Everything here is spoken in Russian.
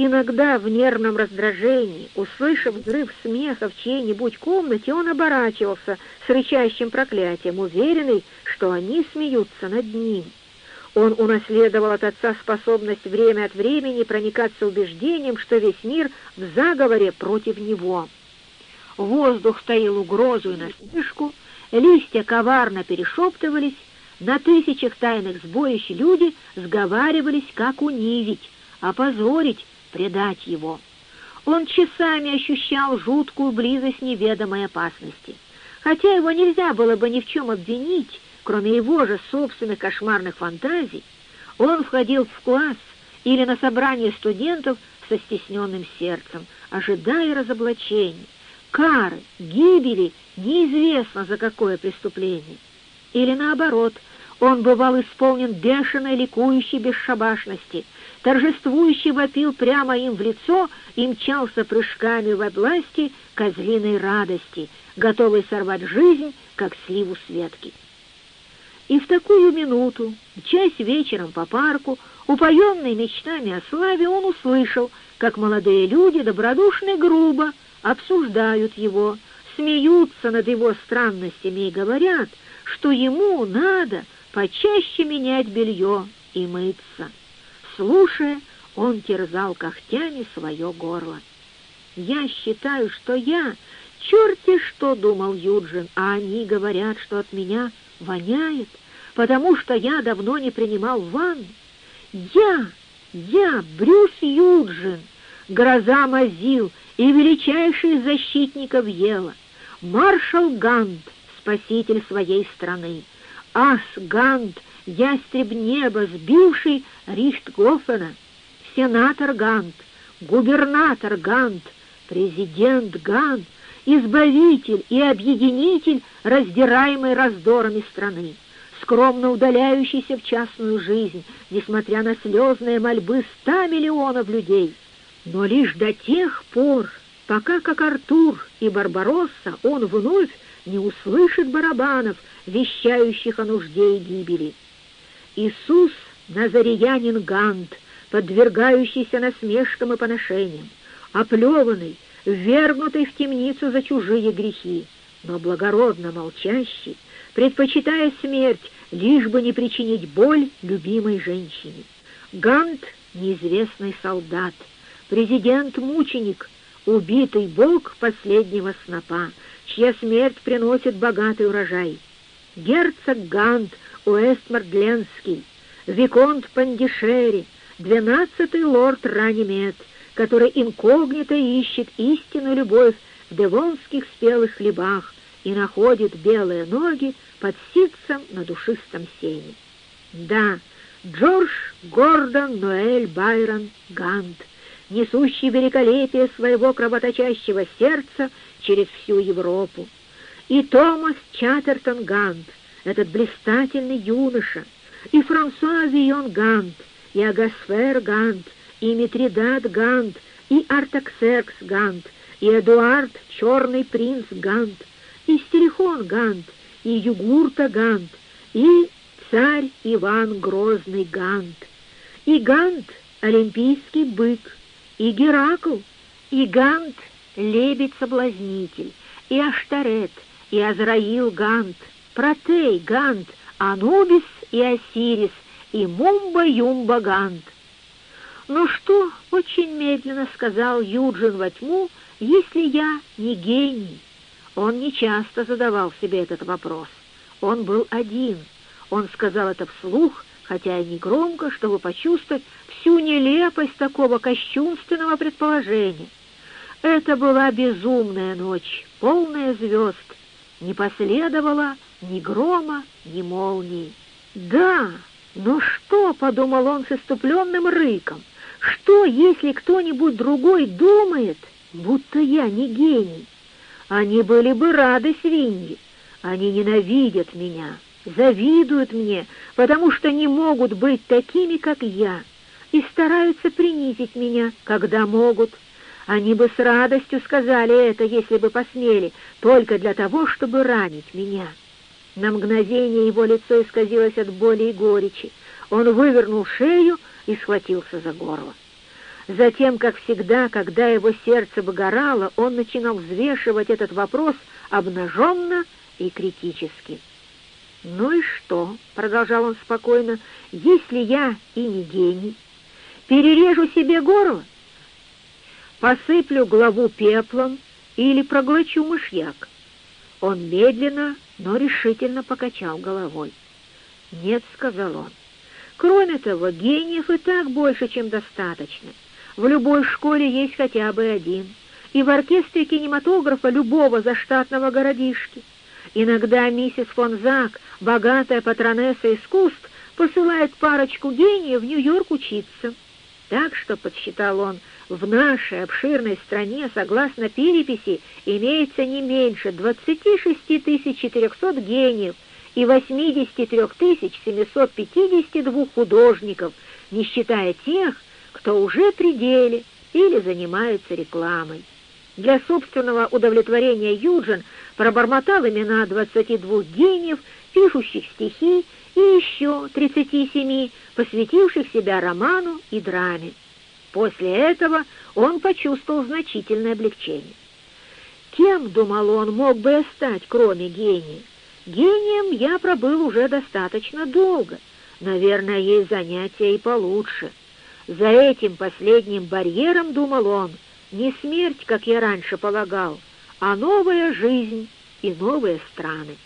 Иногда в нервном раздражении, услышав взрыв смеха в чьей-нибудь комнате, он оборачивался с рычащим проклятием, уверенный, что они смеются над ним. Он унаследовал от отца способность время от времени проникаться убеждением, что весь мир в заговоре против него. Воздух стоял угрозу и насмешку, листья коварно перешептывались, на тысячах тайных сбоищ люди сговаривались, как унизить, опозорить, предать его. Он часами ощущал жуткую близость неведомой опасности. Хотя его нельзя было бы ни в чем обвинить, кроме его же собственных кошмарных фантазий, он входил в класс или на собрание студентов со стесненным сердцем, ожидая разоблачений, кары, гибели, неизвестно за какое преступление. Или наоборот, он бывал исполнен бешеной ликующей бесшабашности — торжествующий вопил прямо им в лицо и мчался прыжками в области козлиной радости, готовый сорвать жизнь, как сливу с ветки. И в такую минуту, часть вечером по парку, упоенный мечтами о славе, он услышал, как молодые люди добродушно и грубо обсуждают его, смеются над его странностями и говорят, что ему надо почаще менять белье и мыться. Слушая, он терзал когтями свое горло. «Я считаю, что я... Черти что!» — думал Юджин, а они говорят, что от меня воняет, потому что я давно не принимал ванну. Я, я, Брюс Юджин, гроза Мазил и величайший из защитников Ела, маршал Гант, спаситель своей страны, ас Гант, ястреб неба, сбивший Рихтгофена, сенатор Гант, губернатор Гант, президент Гант, избавитель и объединитель раздираемой раздорами страны, скромно удаляющийся в частную жизнь, несмотря на слезные мольбы ста миллионов людей. Но лишь до тех пор, пока, как Артур и Барбаросса, он вновь не услышит барабанов, вещающих о нужде и гибели. Иисус — назареянин Гант, подвергающийся насмешкам и поношениям, оплеванный, ввергнутый в темницу за чужие грехи, но благородно молчащий, предпочитая смерть, лишь бы не причинить боль любимой женщине. Гант — неизвестный солдат, президент-мученик, убитый бог последнего снопа, чья смерть приносит богатый урожай. Герцог Гант — Уэстмордленский, Виконт Пандишери, двенадцатый лорд Ранимед, который инкогнито ищет истинную любовь в девонских спелых хлебах и находит белые ноги под ситцем на душистом сене. Да, Джордж Гордон Ноэль Байрон Гант, несущий великолепие своего кровоточащего сердца через всю Европу, и Томас Чаттертон Гант, этот блистательный юноша, и Франсуа Вион Гант, и Агасфер Гант, и Митридат Гант, и Артаксеркс Гант, и Эдуард Черный принц Гант, и Стерихон Гант, и Югурта Гант, и царь Иван Грозный Гант, и Гант — олимпийский бык, и Геракл, и Гант — лебедь-соблазнитель, и Аштарет, и Азраил Гант — Протей, Гант, Анубис и Осирис, и Мумба-Юмба Гант. «Ну что?» — очень медленно сказал Юджин во тьму, «если я не гений». Он нечасто задавал себе этот вопрос. Он был один. Он сказал это вслух, хотя и не громко, чтобы почувствовать всю нелепость такого кощунственного предположения. Это была безумная ночь, полная звезд. Не последовало ни грома, ни молнии. «Да, но что?» — подумал он с иступленным рыком. «Что, если кто-нибудь другой думает, будто я не гений? Они были бы рады свиньи. Они ненавидят меня, завидуют мне, потому что не могут быть такими, как я, и стараются принизить меня, когда могут». Они бы с радостью сказали это, если бы посмели, только для того, чтобы ранить меня. На мгновение его лицо исказилось от боли и горечи. Он вывернул шею и схватился за горло. Затем, как всегда, когда его сердце выгорало, он начинал взвешивать этот вопрос обнаженно и критически. «Ну и что?» — продолжал он спокойно. «Если я и не гений, перережу себе горло, посыплю главу пеплом или проглочу мышьяк». Он медленно, но решительно покачал головой. «Нет», — сказал он, — «кроме того, гениев и так больше, чем достаточно. В любой школе есть хотя бы один, и в оркестре кинематографа любого заштатного городишки». Иногда миссис фон Зак, богатая патронесса искусств, посылает парочку гениев в Нью-Йорк учиться. Так что, подсчитал он, в нашей обширной стране, согласно переписи, имеется не меньше 26 400 гениев и 83 752 художников, не считая тех, кто уже при деле или занимается рекламой. Для собственного удовлетворения Юджин пробормотал имена 22 гениев, пишущих стихи, и еще 37, посвятивших себя роману и драме. После этого он почувствовал значительное облегчение. Кем, думал он, мог бы я стать, кроме гения? Гением я пробыл уже достаточно долго. Наверное, есть занятия и получше. За этим последним барьером, думал он, — не смерть, как я раньше полагал, а новая жизнь и новые страны.